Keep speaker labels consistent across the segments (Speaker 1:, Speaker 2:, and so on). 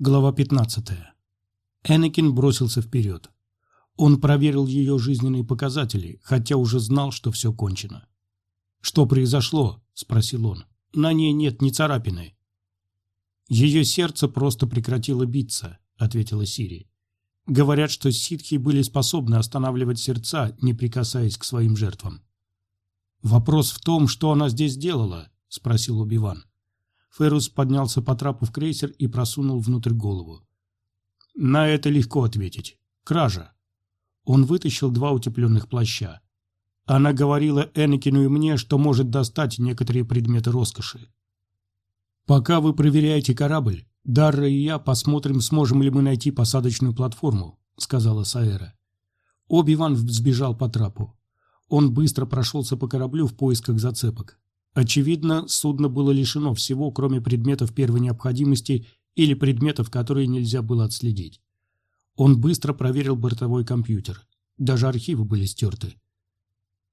Speaker 1: Глава 15. Энакин бросился вперед. Он проверил ее жизненные показатели, хотя уже знал, что все кончено. «Что произошло?» – спросил он. «На ней нет ни царапины». «Ее сердце просто прекратило биться», – ответила Сири. «Говорят, что ситхи были способны останавливать сердца, не прикасаясь к своим жертвам». «Вопрос в том, что она здесь делала?» – спросил Убиван. Феррус поднялся по трапу в крейсер и просунул внутрь голову. «На это легко ответить. Кража». Он вытащил два утепленных плаща. Она говорила Энакину и мне, что может достать некоторые предметы роскоши. «Пока вы проверяете корабль, Дарра и я посмотрим, сможем ли мы найти посадочную платформу», — сказала Саэра. Оби-Ван взбежал по трапу. Он быстро прошелся по кораблю в поисках зацепок. Очевидно, судно было лишено всего, кроме предметов первой необходимости или предметов, которые нельзя было отследить. Он быстро проверил бортовой компьютер. Даже архивы были стерты.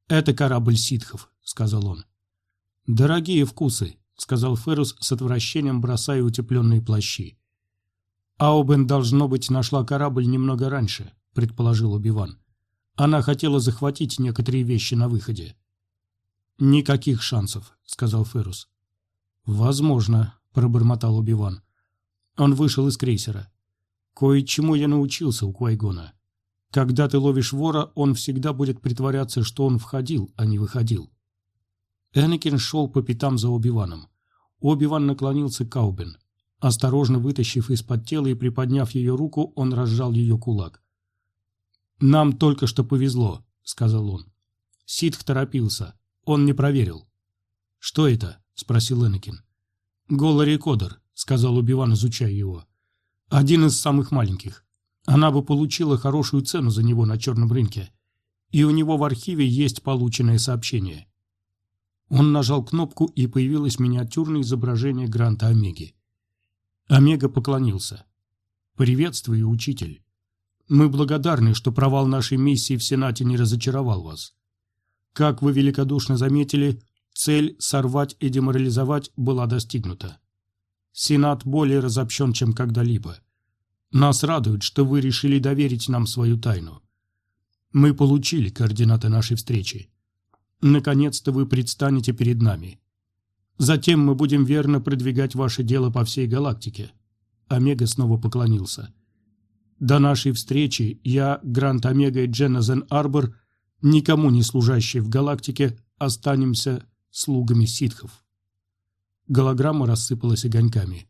Speaker 1: «Это корабль ситхов», — сказал он. «Дорогие вкусы», — сказал Феррус с отвращением, бросая утепленные плащи. «Аубен, должно быть, нашла корабль немного раньше», — предположил Убиван. «Она хотела захватить некоторые вещи на выходе». «Никаких шансов», — сказал Феррус. «Возможно», — пробормотал Убиван. Он вышел из крейсера. «Кое-чему я научился у Квайгона. Когда ты ловишь вора, он всегда будет притворяться, что он входил, а не выходил». Энакин шел по пятам за Оби-Ваном. Оби-Ван наклонился к Аубен. Осторожно вытащив из-под тела и приподняв ее руку, он разжал ее кулак. «Нам только что повезло», — сказал он. Ситх торопился. Он не проверил. «Что это?» — спросил Энакин. «Голорекодер», — сказал Убиван, изучая его. «Один из самых маленьких. Она бы получила хорошую цену за него на черном рынке. И у него в архиве есть полученное сообщение». Он нажал кнопку, и появилось миниатюрное изображение Гранта Омеги. Омега поклонился. «Приветствую, учитель. Мы благодарны, что провал нашей миссии в Сенате не разочаровал вас. Как вы великодушно заметили, цель сорвать и деморализовать была достигнута. Сенат более разобщен, чем когда-либо. Нас радует, что вы решили доверить нам свою тайну. Мы получили координаты нашей встречи. Наконец-то вы предстанете перед нами. Затем мы будем верно продвигать ваше дело по всей галактике. Омега снова поклонился. До нашей встречи я, Грант Омега и Дженназен Арбор – никому не служащие в галактике, останемся слугами ситхов. Голограмма рассыпалась огоньками.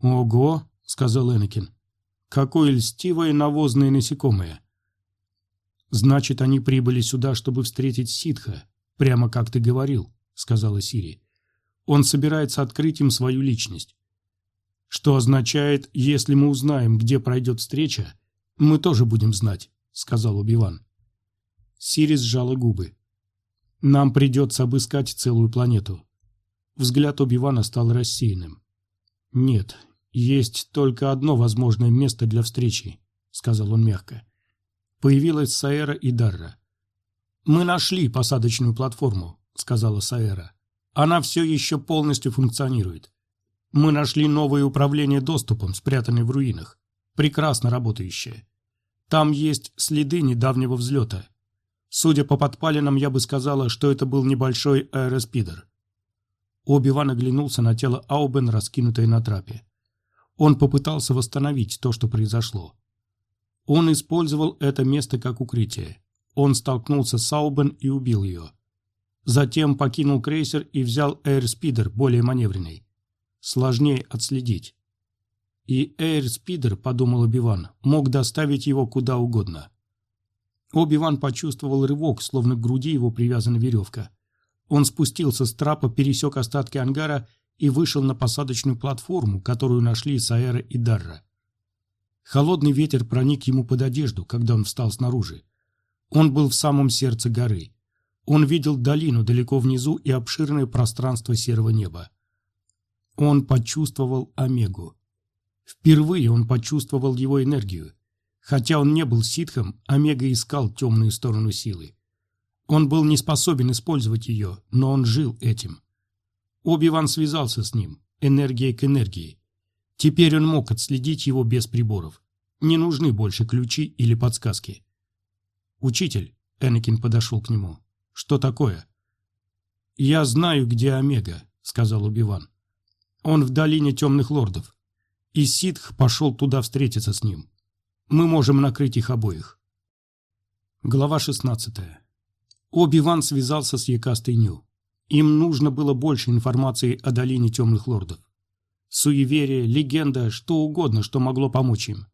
Speaker 1: «Ого!» — сказал Энакин. «Какое льстивое навозное насекомое!» «Значит, они прибыли сюда, чтобы встретить ситха, прямо как ты говорил», — сказала Сири. «Он собирается открыть им свою личность. Что означает, если мы узнаем, где пройдет встреча, мы тоже будем знать», — сказал Убиван. Сири сжала губы. «Нам придется обыскать целую планету». Взгляд Оби-Вана стал рассеянным. «Нет, есть только одно возможное место для встречи», — сказал он мягко. Появилась Саэра и Дарра. «Мы нашли посадочную платформу», — сказала Саэра. «Она все еще полностью функционирует. Мы нашли новое управление доступом, спрятанное в руинах. Прекрасно работающее. Там есть следы недавнего взлета. Судя по подпалинам, я бы сказала, что это был небольшой аэроспидер. Оби-Ван оглянулся на тело Аубен, раскинутое на трапе. Он попытался восстановить то, что произошло. Он использовал это место как укрытие. Он столкнулся с Аубен и убил ее. Затем покинул крейсер и взял аэрспидер, более маневренный. Сложнее отследить. И аэрспидер, подумал Оби-Ван, мог доставить его куда угодно. Оби-Ван почувствовал рывок, словно к груди его привязана веревка. Он спустился с трапа, пересек остатки ангара и вышел на посадочную платформу, которую нашли Саэра и Дарра. Холодный ветер проник ему под одежду, когда он встал снаружи. Он был в самом сердце горы. Он видел долину далеко внизу и обширное пространство серого неба. Он почувствовал Омегу. Впервые он почувствовал его энергию. Хотя он не был ситхом, Омега искал темную сторону силы. Он был не способен использовать ее, но он жил этим. Оби-Ван связался с ним, энергией к энергии. Теперь он мог отследить его без приборов. Не нужны больше ключи или подсказки. «Учитель», — Энакин подошел к нему, — «что такое?» «Я знаю, где Омега», — сказал Убиван. «Он в долине темных лордов. И Ситх пошел туда встретиться с ним. Мы можем накрыть их обоих». Глава 16. Оби-Ван связался с Якастой Ню. Им нужно было больше информации о долине темных лордов. Суеверие, легенда, что угодно, что могло помочь им.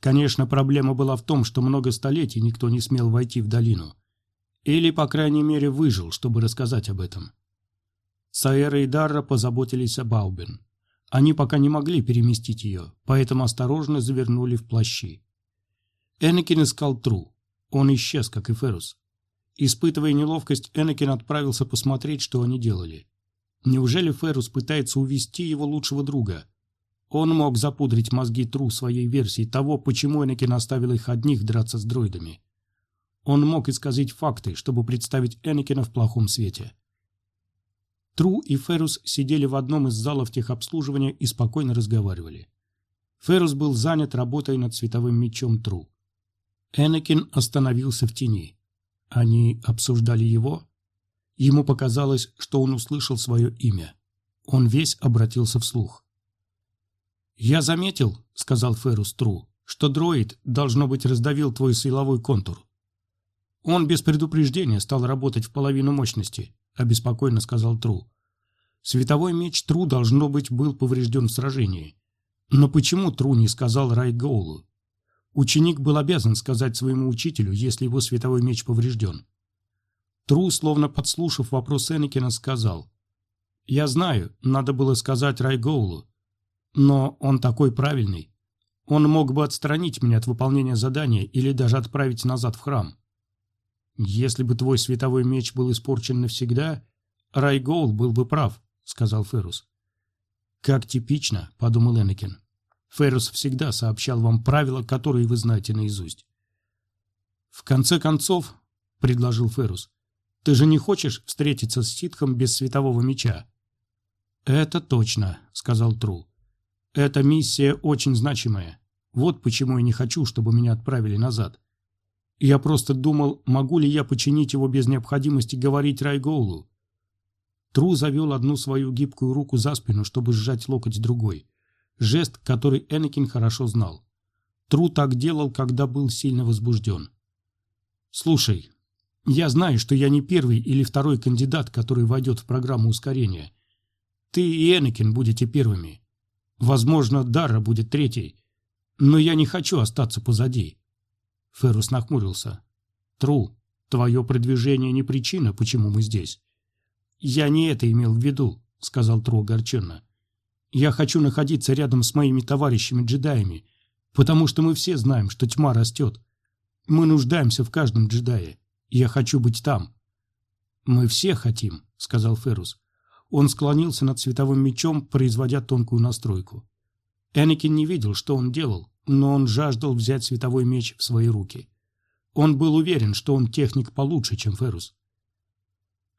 Speaker 1: Конечно, проблема была в том, что много столетий никто не смел войти в долину. Или, по крайней мере, выжил, чтобы рассказать об этом. Саэра и Дарра позаботились об Аубен. Они пока не могли переместить ее, поэтому осторожно завернули в плащи. Энакин искал Тру. Он исчез, как и Ферус. Испытывая неловкость, Энакин отправился посмотреть, что они делали. Неужели Ферус пытается увести его лучшего друга? Он мог запудрить мозги Тру своей версии того, почему Энакин оставил их одних драться с дроидами. Он мог исказить факты, чтобы представить Энакина в плохом свете. Тру и Ферус сидели в одном из залов техобслуживания и спокойно разговаривали. Ферус был занят работой над световым мечом Тру. Энакин остановился в тени. Они обсуждали его? Ему показалось, что он услышал свое имя. Он весь обратился вслух. «Я заметил», — сказал Ферус Тру, — «что дроид, должно быть, раздавил твой силовой контур». «Он без предупреждения стал работать в половину мощности», — обеспокоенно сказал Тру. «Световой меч Тру, должно быть, был поврежден в сражении. Но почему Тру не сказал Райгоулу? Ученик был обязан сказать своему учителю, если его световой меч поврежден. Тру, словно подслушав вопрос Энакина, сказал, «Я знаю, надо было сказать Райгоулу, но он такой правильный. Он мог бы отстранить меня от выполнения задания или даже отправить назад в храм. Если бы твой световой меч был испорчен навсегда, Райгоул был бы прав», — сказал Ферус. «Как типично», — подумал Энакин. Феррус всегда сообщал вам правила, которые вы знаете наизусть. «В конце концов», — предложил Феррус, — «ты же не хочешь встретиться с ситхом без светового меча?» «Это точно», — сказал Тру. «Эта миссия очень значимая. Вот почему я не хочу, чтобы меня отправили назад. Я просто думал, могу ли я починить его без необходимости говорить Райгоулу». Тру завел одну свою гибкую руку за спину, чтобы сжать локоть другой. Жест, который Энакин хорошо знал. Тру так делал, когда был сильно возбужден. «Слушай, я знаю, что я не первый или второй кандидат, который войдет в программу ускорения. Ты и Энакин будете первыми. Возможно, Дара будет третьей. Но я не хочу остаться позади». Феррус нахмурился. «Тру, твое продвижение не причина, почему мы здесь». «Я не это имел в виду», — сказал Тру огорченно. Я хочу находиться рядом с моими товарищами-джедаями, потому что мы все знаем, что тьма растет. Мы нуждаемся в каждом джедае. Я хочу быть там». «Мы все хотим», — сказал Феррус. Он склонился над световым мечом, производя тонкую настройку. Энакин не видел, что он делал, но он жаждал взять световой меч в свои руки. Он был уверен, что он техник получше, чем Феррус.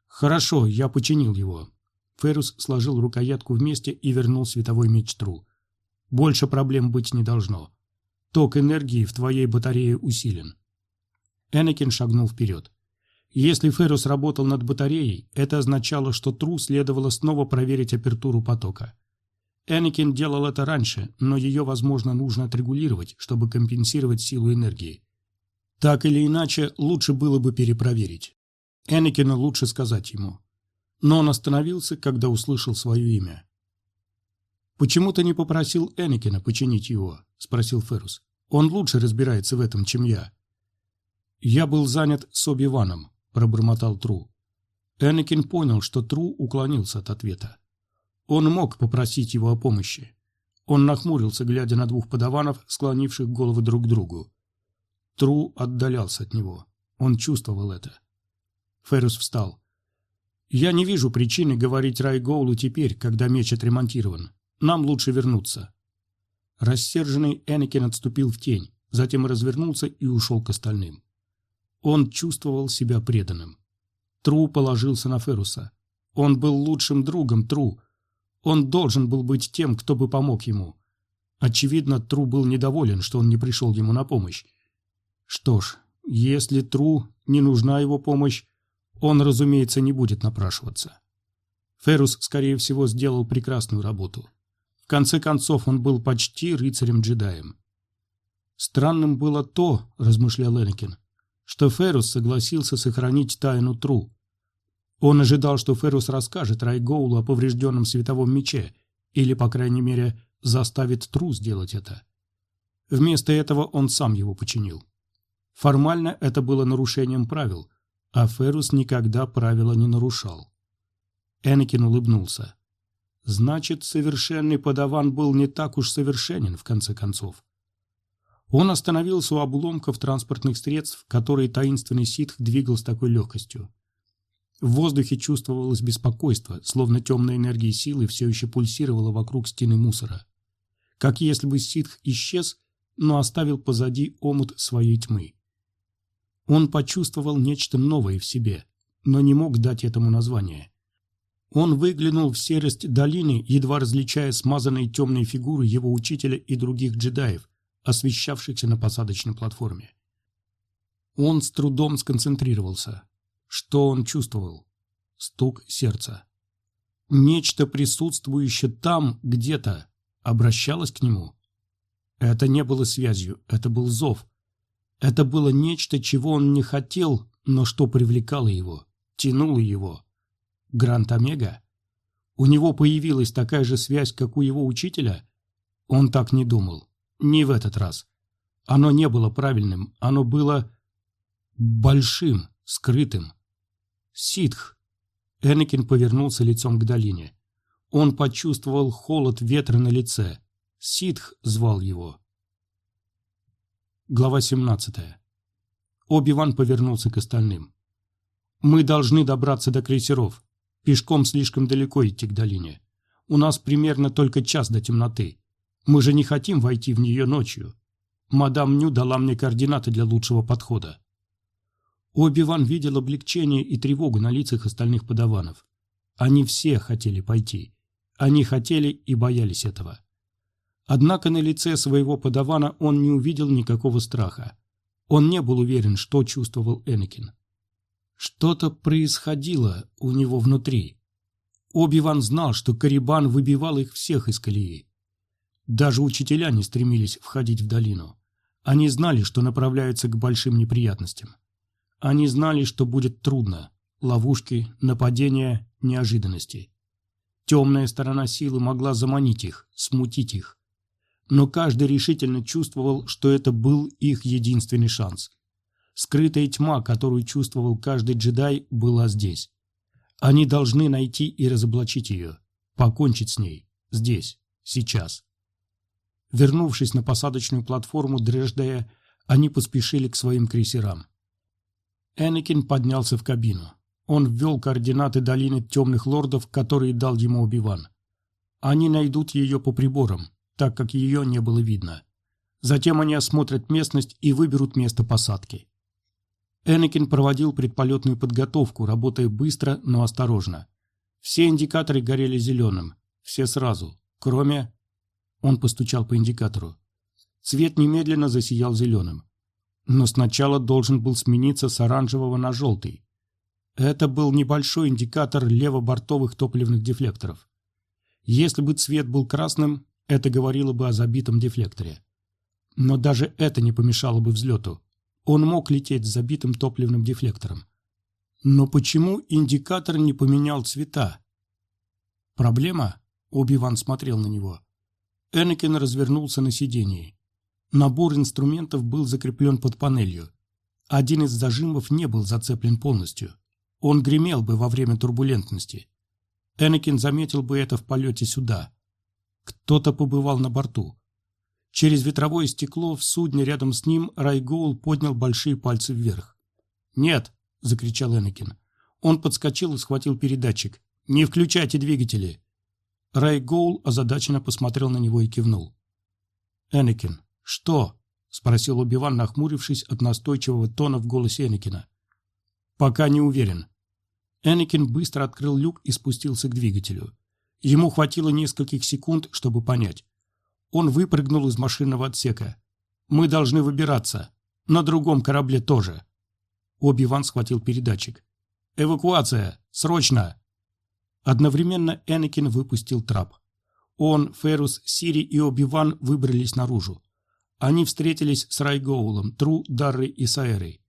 Speaker 1: «Хорошо, я починил его. Феррус сложил рукоятку вместе и вернул световой меч Тру. «Больше проблем быть не должно. Ток энергии в твоей батарее усилен». Энакин шагнул вперед. Если Феррус работал над батареей, это означало, что Тру следовало снова проверить апертуру потока. Энакин делал это раньше, но ее, возможно, нужно отрегулировать, чтобы компенсировать силу энергии. Так или иначе, лучше было бы перепроверить. Энакину лучше сказать ему но он остановился, когда услышал свое имя. «Почему ты не попросил Энакина починить его?» – спросил Феррус. «Он лучше разбирается в этом, чем я». «Я был занят с Оби-Ваном», – пробормотал Тру. Энакин понял, что Тру уклонился от ответа. Он мог попросить его о помощи. Он нахмурился, глядя на двух подаванов, склонивших головы друг к другу. Тру отдалялся от него. Он чувствовал это. Феррус встал. «Я не вижу причины говорить Райгоулу теперь, когда меч отремонтирован. Нам лучше вернуться». Рассерженный Энакин отступил в тень, затем развернулся и ушел к остальным. Он чувствовал себя преданным. Тру положился на Феруса. Он был лучшим другом Тру. Он должен был быть тем, кто бы помог ему. Очевидно, Тру был недоволен, что он не пришел ему на помощь. Что ж, если Тру не нужна его помощь, он, разумеется, не будет напрашиваться. Феррус, скорее всего, сделал прекрасную работу. В конце концов, он был почти рыцарем-джедаем. Странным было то, размышлял Энакин, что Феррус согласился сохранить тайну Тру. Он ожидал, что Феррус расскажет Райгоулу о поврежденном световом мече, или, по крайней мере, заставит Тру сделать это. Вместо этого он сам его починил. Формально это было нарушением правил, а Феррус никогда правила не нарушал. Энакин улыбнулся. Значит, совершенный подаван был не так уж совершенен, в конце концов. Он остановился у обломков транспортных средств, которые таинственный ситх двигал с такой легкостью. В воздухе чувствовалось беспокойство, словно темная энергия силы все еще пульсировала вокруг стены мусора. Как если бы ситх исчез, но оставил позади омут своей тьмы. Он почувствовал нечто новое в себе, но не мог дать этому название. Он выглянул в серость долины, едва различая смазанные темные фигуры его учителя и других джедаев, освещавшихся на посадочной платформе. Он с трудом сконцентрировался. Что он чувствовал? Стук сердца. Нечто присутствующее там, где-то, обращалось к нему. Это не было связью, это был зов. Это было нечто, чего он не хотел, но что привлекало его, тянуло его. Грант Омега? У него появилась такая же связь, как у его учителя? Он так не думал. Не в этот раз. Оно не было правильным, оно было большим, скрытым. Ситх. Энакин повернулся лицом к долине. Он почувствовал холод ветра на лице. Ситх звал его. Глава 17. Оби-Ван повернулся к остальным. «Мы должны добраться до крейсеров. Пешком слишком далеко идти к долине. У нас примерно только час до темноты. Мы же не хотим войти в нее ночью. Мадам Ню дала мне координаты для лучшего подхода. Оби-Ван видел облегчение и тревогу на лицах остальных подаванов. Они все хотели пойти. Они хотели и боялись этого. Однако на лице своего подавана он не увидел никакого страха. Он не был уверен, что чувствовал Энакин. Что-то происходило у него внутри. Оби-Ван знал, что Карибан выбивал их всех из колеи. Даже учителя не стремились входить в долину. Они знали, что направляются к большим неприятностям. Они знали, что будет трудно. Ловушки, нападения, неожиданности. Темная сторона силы могла заманить их, смутить их. Но каждый решительно чувствовал, что это был их единственный шанс. Скрытая тьма, которую чувствовал каждый джедай, была здесь. Они должны найти и разоблачить ее, покончить с ней, здесь, сейчас. Вернувшись на посадочную платформу Дреждея, они поспешили к своим крейсерам. Энакин поднялся в кабину. Он ввел координаты долины темных лордов, которые дал ему Убиван. Они найдут ее по приборам, так как ее не было видно. Затем они осмотрят местность и выберут место посадки. Энакин проводил предполетную подготовку, работая быстро, но осторожно. Все индикаторы горели зеленым. Все сразу. Кроме... Он постучал по индикатору. Цвет немедленно засиял зеленым. Но сначала должен был смениться с оранжевого на желтый. Это был небольшой индикатор левобортовых топливных дефлекторов. Если бы цвет был красным, это говорило бы о забитом дефлекторе. Но даже это не помешало бы взлету. Он мог лететь с забитым топливным дефлектором. Но почему индикатор не поменял цвета? Проблема? Оби-Ван смотрел на него. Энакин развернулся на сидении. Набор инструментов был закреплен под панелью. Один из зажимов не был зацеплен полностью. Он гремел бы во время турбулентности. Энакин заметил бы это в полете сюда. Кто-то побывал на борту. Через ветровое стекло в судне рядом с ним Райгоул поднял большие пальцы вверх. «Нет!» — закричал Энакин. Он подскочил и схватил передатчик. «Не включайте двигатели!» Райгоул озадаченно посмотрел на него и кивнул. «Энакин, что?» — спросил Убиван, нахмурившись от настойчивого тона в голосе Энакина. «Пока не уверен». Энакин быстро открыл люк и спустился к двигателю. Ему хватило нескольких секунд, чтобы понять. Он выпрыгнул из машинного отсека. «Мы должны выбираться. На другом корабле тоже». Оби-Ван схватил передатчик. «Эвакуация! Срочно!» Одновременно Энакин выпустил трап. Он, Ферус, Сири и Оби-Ван выбрались наружу. Они встретились с Райгоулом, Тру, Даррой и Саэрой.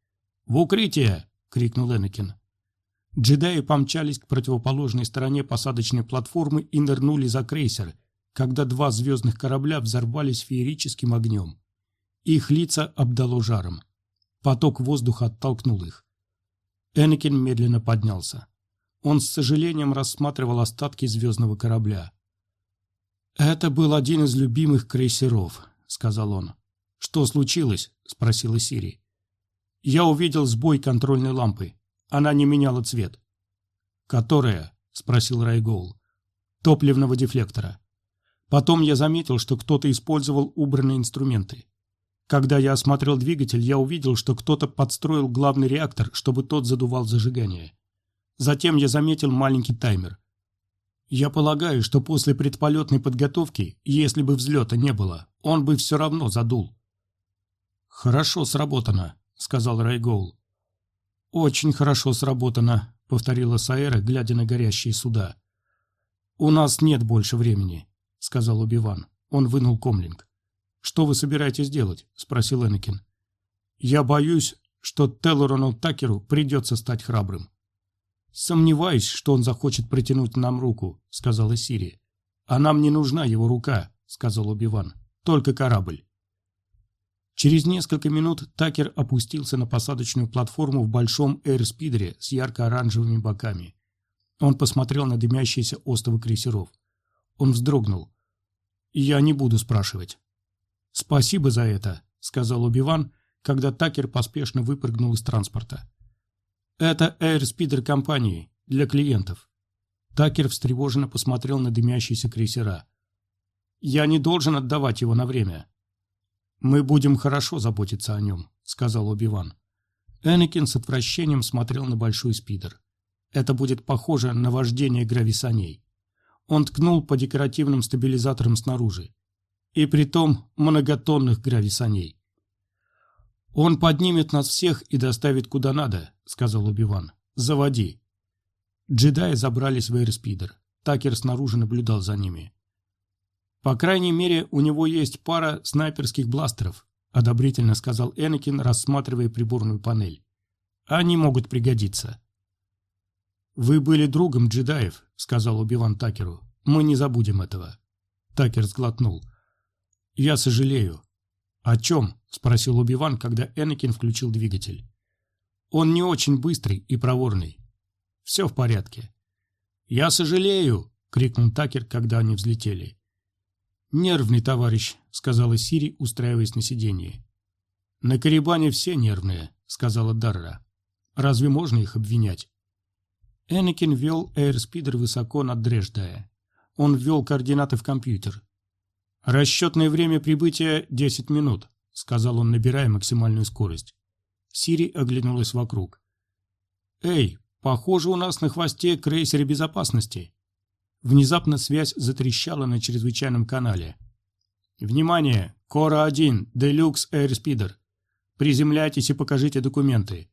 Speaker 1: «В укрытие!» — крикнул Энакин. Джедаи помчались к противоположной стороне посадочной платформы и нырнули за крейсер, когда два звездных корабля взорвались феерическим огнем. Их лица обдало жаром. Поток воздуха оттолкнул их. Энакин медленно поднялся. Он с сожалением рассматривал остатки звездного корабля. «Это был один из любимых крейсеров», — сказал он. «Что случилось?» — спросила Сири. «Я увидел сбой контрольной лампы. Она не меняла цвет». «Которая?» — спросил Райгоул. «Топливного дефлектора. Потом я заметил, что кто-то использовал убранные инструменты. Когда я осмотрел двигатель, я увидел, что кто-то подстроил главный реактор, чтобы тот задувал зажигание. Затем я заметил маленький таймер. Я полагаю, что после предполетной подготовки, если бы взлета не было, он бы все равно задул. «Хорошо сработано», — сказал Райгоул. «Очень хорошо сработано», — повторила Саэра, глядя на горящие суда. «У нас нет больше времени», — сказал Убиван. Он вынул комлинг. «Что вы собираетесь делать?» — спросил Энакин. «Я боюсь, что Теллорону Такеру придется стать храбрым». «Сомневаюсь, что он захочет протянуть нам руку», — сказала Сири. «А нам не нужна его рука», — сказал Убиван. «Только корабль». Через несколько минут Такер опустился на посадочную платформу в большом эйрспидере с ярко-оранжевыми боками. Он посмотрел на дымящиеся остовы крейсеров. Он вздрогнул. «Я не буду спрашивать». «Спасибо за это», — сказал Убиван, когда Такер поспешно выпрыгнул из транспорта. «Это эйрспидер компании, для клиентов». Такер встревоженно посмотрел на дымящиеся крейсера. «Я не должен отдавать его на время. «Мы будем хорошо заботиться о нем», — сказал Оби-Ван. Энакин с отвращением смотрел на большой спидер. Это будет похоже на вождение грависаней. Он ткнул по декоративным стабилизаторам снаружи. И притом многотонных грависаней. «Он поднимет нас всех и доставит куда надо», — сказал Убиван. «Заводи». Джедаи забрались в эйрспидер. Такер снаружи наблюдал за ними. «По крайней мере, у него есть пара снайперских бластеров», одобрительно сказал Энакин, рассматривая приборную панель. «Они могут пригодиться». «Вы были другом джедаев», — сказал Убиван Такеру. «Мы не забудем этого». Такер сглотнул. «Я сожалею». «О чем?» — спросил Убиван, когда Энакин включил двигатель. «Он не очень быстрый и проворный». «Все в порядке». «Я сожалею!» — крикнул Такер, когда они взлетели. «Нервный товарищ», — сказала Сири, устраиваясь на сиденье. «На Карибане все нервные», — сказала Дарра. «Разве можно их обвинять?» Энакин вел эйрспидер высоко над Дреждая. Он ввел координаты в компьютер. «Расчетное время прибытия — 10 минут», — сказал он, набирая максимальную скорость. Сири оглянулась вокруг. «Эй, похоже, у нас на хвосте крейсер безопасности», Внезапно связь затрещала на чрезвычайном канале. «Внимание! Кора-1, Делюкс Эйрспидер. Приземляйтесь и покажите документы.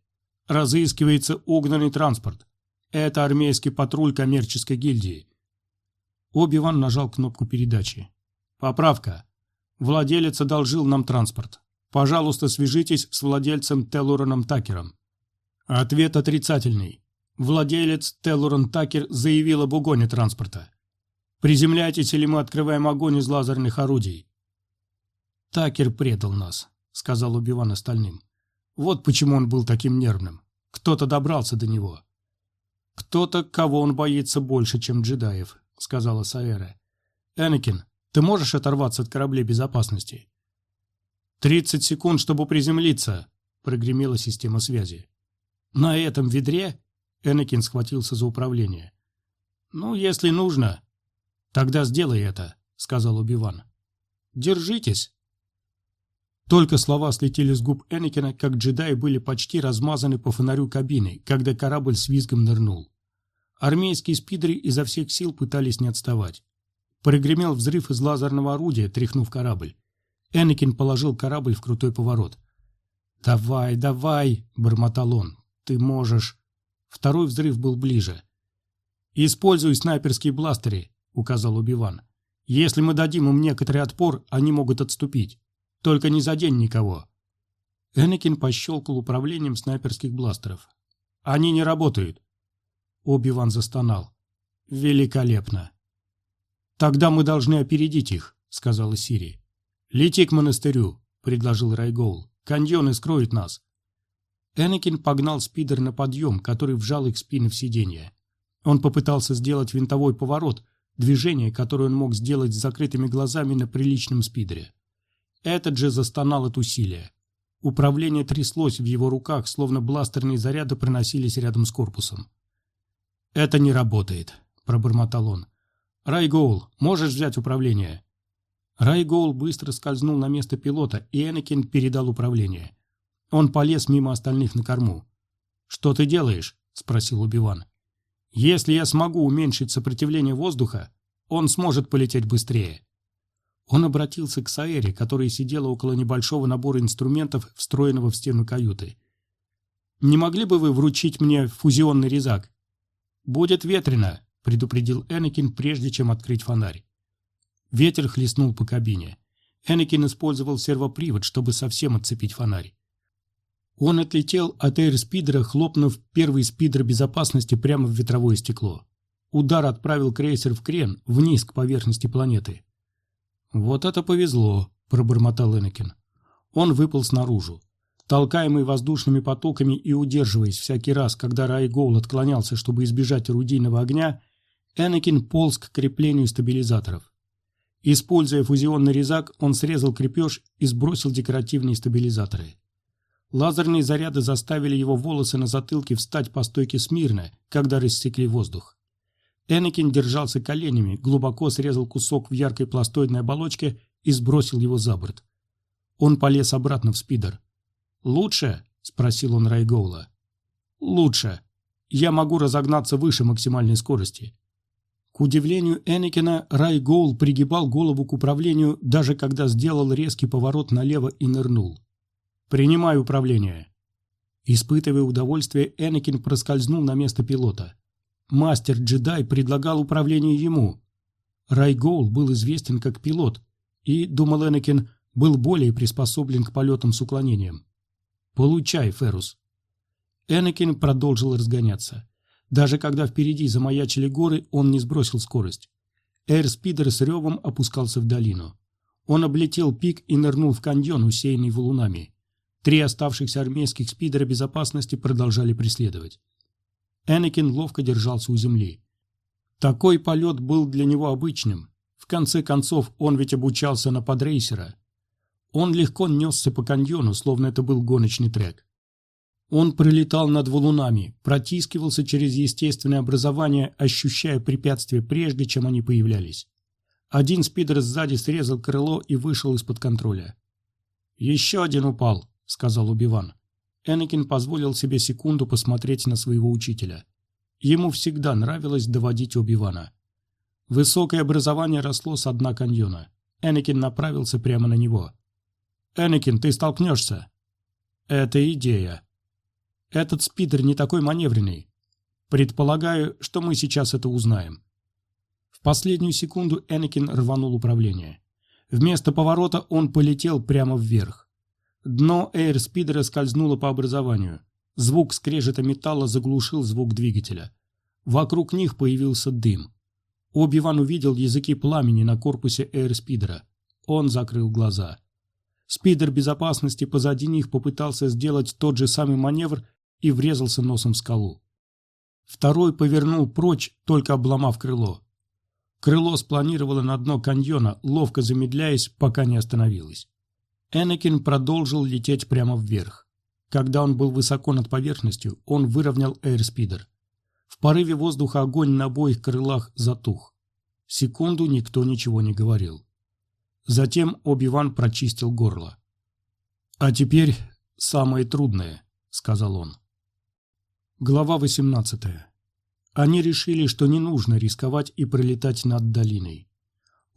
Speaker 1: Разыскивается угнанный транспорт. Это армейский патруль коммерческой гильдии». Оби-Ван нажал кнопку передачи. «Поправка. Владелец одолжил нам транспорт. Пожалуйста, свяжитесь с владельцем Теллораном Такером». Ответ отрицательный. Владелец Теллоран Такер заявил об угоне транспорта. «Приземляйтесь, или мы открываем огонь из лазерных орудий». «Такер предал нас», — сказал Убиван остальным. «Вот почему он был таким нервным. Кто-то добрался до него». «Кто-то, кого он боится больше, чем джедаев», — сказала Саэра. «Энакин, ты можешь оторваться от кораблей безопасности?» «Тридцать секунд, чтобы приземлиться», — прогремела система связи. «На этом ведре?» Энакин схватился за управление. «Ну, если нужно, тогда сделай это», — сказал Убиван. «Держитесь». Только слова слетели с губ Энакина, как джедаи были почти размазаны по фонарю кабины, когда корабль с визгом нырнул. Армейские спидеры изо всех сил пытались не отставать. Прогремел взрыв из лазерного орудия, тряхнув корабль. Энакин положил корабль в крутой поворот. «Давай, давай!» — бормотал он. «Ты можешь!» Второй взрыв был ближе. «Используй снайперские бластеры», — указал Убиван. «Если мы дадим им некоторый отпор, они могут отступить. Только не задень никого». Энакин пощелкал управлением снайперских бластеров. «Они не работают». Оби-Ван застонал. «Великолепно!» «Тогда мы должны опередить их», — сказала Сири. «Лети к монастырю», — предложил Райгоул. «Каньоны скроют нас». Энакин погнал спидер на подъем, который вжал их спины в сиденье. Он попытался сделать винтовой поворот, движение, которое он мог сделать с закрытыми глазами на приличном спидере. Этот же застонал от усилия. Управление тряслось в его руках, словно бластерные заряды проносились рядом с корпусом. «Это не работает», — пробормотал он. «Райгоул, можешь взять управление?» Райгоул быстро скользнул на место пилота, и Энакин передал управление. Он полез мимо остальных на корму. «Что ты делаешь?» — спросил Убиван. «Если я смогу уменьшить сопротивление воздуха, он сможет полететь быстрее». Он обратился к Саэре, которая сидела около небольшого набора инструментов, встроенного в стену каюты. «Не могли бы вы вручить мне фузионный резак?» «Будет ветрено», — предупредил Энакин, прежде чем открыть фонарь. Ветер хлестнул по кабине. Энакин использовал сервопривод, чтобы совсем отцепить фонарь. Он отлетел от эйрспидера, хлопнув первый спидер безопасности прямо в ветровое стекло. Удар отправил крейсер в крен, вниз к поверхности планеты. «Вот это повезло», — пробормотал Энакин. Он выпал снаружи. Толкаемый воздушными потоками и удерживаясь всякий раз, когда Райгоул отклонялся, чтобы избежать орудийного огня, Энакин полз к креплению стабилизаторов. Используя фузионный резак, он срезал крепеж и сбросил декоративные стабилизаторы. Лазерные заряды заставили его волосы на затылке встать по стойке смирно, когда рассекли воздух. Энакин держался коленями, глубоко срезал кусок в яркой пластоидной оболочке и сбросил его за борт. Он полез обратно в спидер. «Лучше?» – спросил он Райгоула. «Лучше. Я могу разогнаться выше максимальной скорости». К удивлению Энакина, Райгоул пригибал голову к управлению, даже когда сделал резкий поворот налево и нырнул. «Принимай управление». Испытывая удовольствие, Энакин проскользнул на место пилота. Мастер-джедай предлагал управление ему. Райгоул был известен как пилот и, думал Энакин, был более приспособлен к полетам с уклонением. «Получай, Ферус». Энакин продолжил разгоняться. Даже когда впереди замаячили горы, он не сбросил скорость. Эйрспидер с ревом опускался в долину. Он облетел пик и нырнул в каньон, усеянный валунами. Три оставшихся армейских спидера безопасности продолжали преследовать. Энакин ловко держался у земли. Такой полет был для него обычным. В конце концов, он ведь обучался на подрейсера. Он легко несся по каньону, словно это был гоночный трек. Он пролетал над валунами, протискивался через естественное образование, ощущая препятствия прежде, чем они появлялись. Один спидер сзади срезал крыло и вышел из-под контроля. «Еще один упал», — сказал Убиван. Энакин позволил себе секунду посмотреть на своего учителя. Ему всегда нравилось доводить Убивана. Высокое образование росло с дна каньона. Энакин направился прямо на него. «Энакин, ты столкнешься!» «Это идея!» «Этот спидер не такой маневренный. Предполагаю, что мы сейчас это узнаем». В последнюю секунду Энакин рванул управление. Вместо поворота он полетел прямо вверх. Дно эйрспидера скользнуло по образованию. Звук скрежета металла заглушил звук двигателя. Вокруг них появился дым. Оби-Ван увидел языки пламени на корпусе эйрспидера. Он закрыл глаза. Спидер безопасности позади них попытался сделать тот же самый маневр и врезался носом в скалу. Второй повернул прочь, только обломав крыло. Крыло спланировало на дно каньона, ловко замедляясь, пока не остановилось. Энакин продолжил лететь прямо вверх. Когда он был высоко над поверхностью, он выровнял эйрспидер. В порыве воздуха огонь на обоих крылах затух. Секунду никто ничего не говорил. Затем Оби-Ван прочистил горло. «А теперь самое трудное», — сказал он. Глава 18. Они решили, что не нужно рисковать и пролетать над долиной.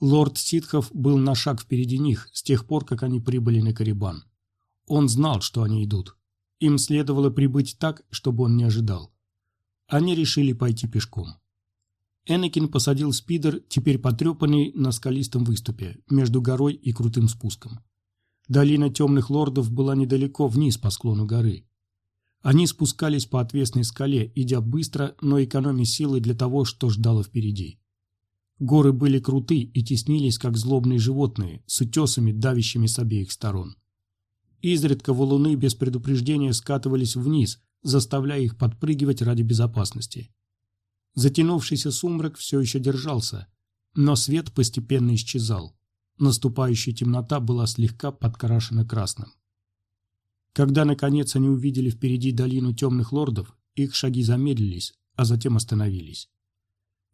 Speaker 1: Лорд Ситхов был на шаг впереди них с тех пор, как они прибыли на Карибан. Он знал, что они идут. Им следовало прибыть так, чтобы он не ожидал. Они решили пойти пешком. Энакин посадил спидер, теперь потрепанный, на скалистом выступе, между горой и крутым спуском. Долина темных лордов была недалеко вниз по склону горы. Они спускались по отвесной скале, идя быстро, но экономя силы для того, что ждало впереди. Горы были круты и теснились, как злобные животные, с утесами, давящими с обеих сторон. Изредка валуны без предупреждения скатывались вниз, заставляя их подпрыгивать ради безопасности. Затянувшийся сумрак все еще держался, но свет постепенно исчезал. Наступающая темнота была слегка подкрашена красным. Когда, наконец, они увидели впереди долину темных лордов, их шаги замедлились, а затем остановились.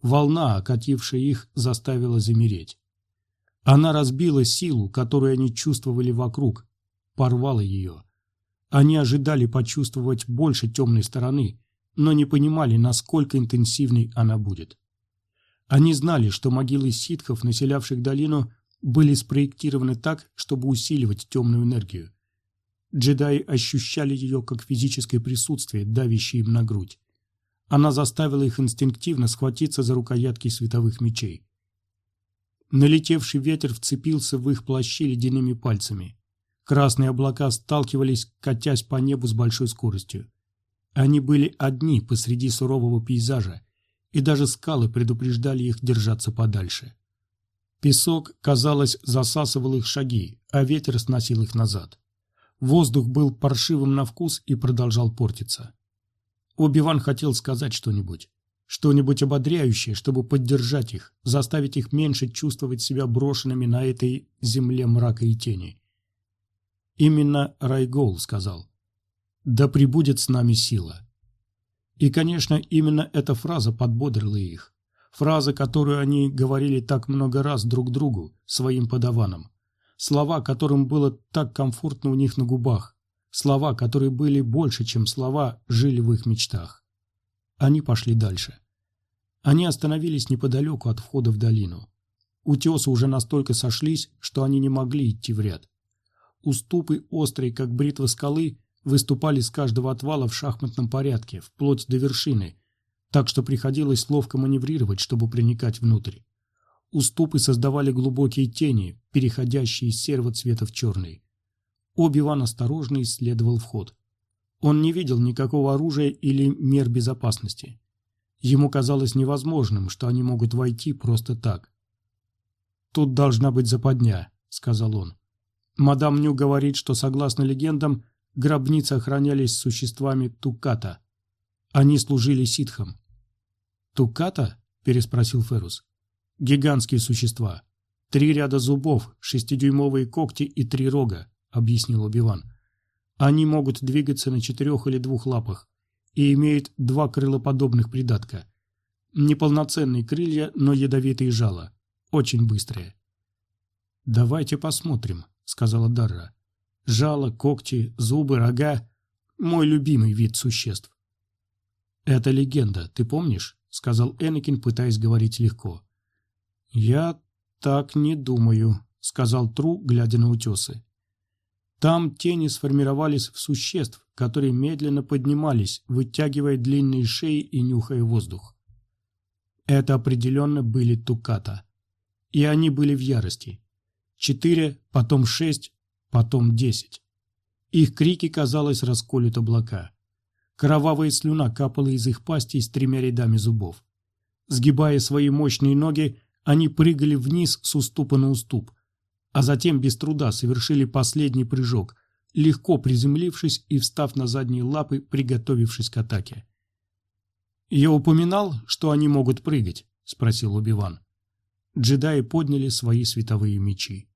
Speaker 1: Волна, окатившая их, заставила замереть. Она разбила силу, которую они чувствовали вокруг, порвала ее. Они ожидали почувствовать больше темной стороны, но не понимали, насколько интенсивной она будет. Они знали, что могилы ситхов, населявших долину, были спроектированы так, чтобы усиливать темную энергию. Джедаи ощущали ее как физическое присутствие, давящее им на грудь. Она заставила их инстинктивно схватиться за рукоятки световых мечей. Налетевший ветер вцепился в их плащи ледяными пальцами. Красные облака сталкивались, катясь по небу с большой скоростью. Они были одни посреди сурового пейзажа, и даже скалы предупреждали их держаться подальше. Песок, казалось, засасывал их шаги, а ветер сносил их назад. Воздух был паршивым на вкус и продолжал портиться. Оби-Ван хотел сказать что-нибудь. Что-нибудь ободряющее, чтобы поддержать их, заставить их меньше чувствовать себя брошенными на этой земле мрака и тени. Именно Райгол сказал да пребудет с нами сила. И, конечно, именно эта фраза подбодрила их. Фраза, которую они говорили так много раз друг другу, своим подаванам. Слова, которым было так комфортно у них на губах. Слова, которые были больше, чем слова, жили в их мечтах. Они пошли дальше. Они остановились неподалеку от входа в долину. Утесы уже настолько сошлись, что они не могли идти в ряд. Уступы, острые, как бритва скалы, выступали с каждого отвала в шахматном порядке, вплоть до вершины, так что приходилось ловко маневрировать, чтобы проникать внутрь. Уступы создавали глубокие тени, переходящие из серого цвета в черный. Оби-Ван осторожно исследовал вход. Он не видел никакого оружия или мер безопасности. Ему казалось невозможным, что они могут войти просто так. «Тут должна быть западня», — сказал он. «Мадам Ню говорит, что, согласно легендам, гробницы охранялись существами Туката. Они служили ситхам. «Туката?» – переспросил Ферус. «Гигантские существа. Три ряда зубов, шестидюймовые когти и три рога», – объяснил Убиван. «Они могут двигаться на четырех или двух лапах и имеют два крылоподобных придатка. Неполноценные крылья, но ядовитые жало. Очень быстрые». «Давайте посмотрим», — сказала Дарра. Жало, когти, зубы, рога – мой любимый вид существ. «Это легенда, ты помнишь?» – сказал Энакин, пытаясь говорить легко. «Я так не думаю», – сказал Тру, глядя на утесы. Там тени сформировались в существ, которые медленно поднимались, вытягивая длинные шеи и нюхая воздух. Это определенно были туката. И они были в ярости. Четыре, потом шесть, потом десять. Их крики, казалось, расколют облака. Кровавая слюна капала из их пастей с тремя рядами зубов. Сгибая свои мощные ноги, они прыгали вниз с уступа на уступ, а затем без труда совершили последний прыжок, легко приземлившись и встав на задние лапы, приготовившись к атаке. «Я упоминал, что они могут прыгать?» – спросил Убиван. Джедаи подняли свои световые мечи.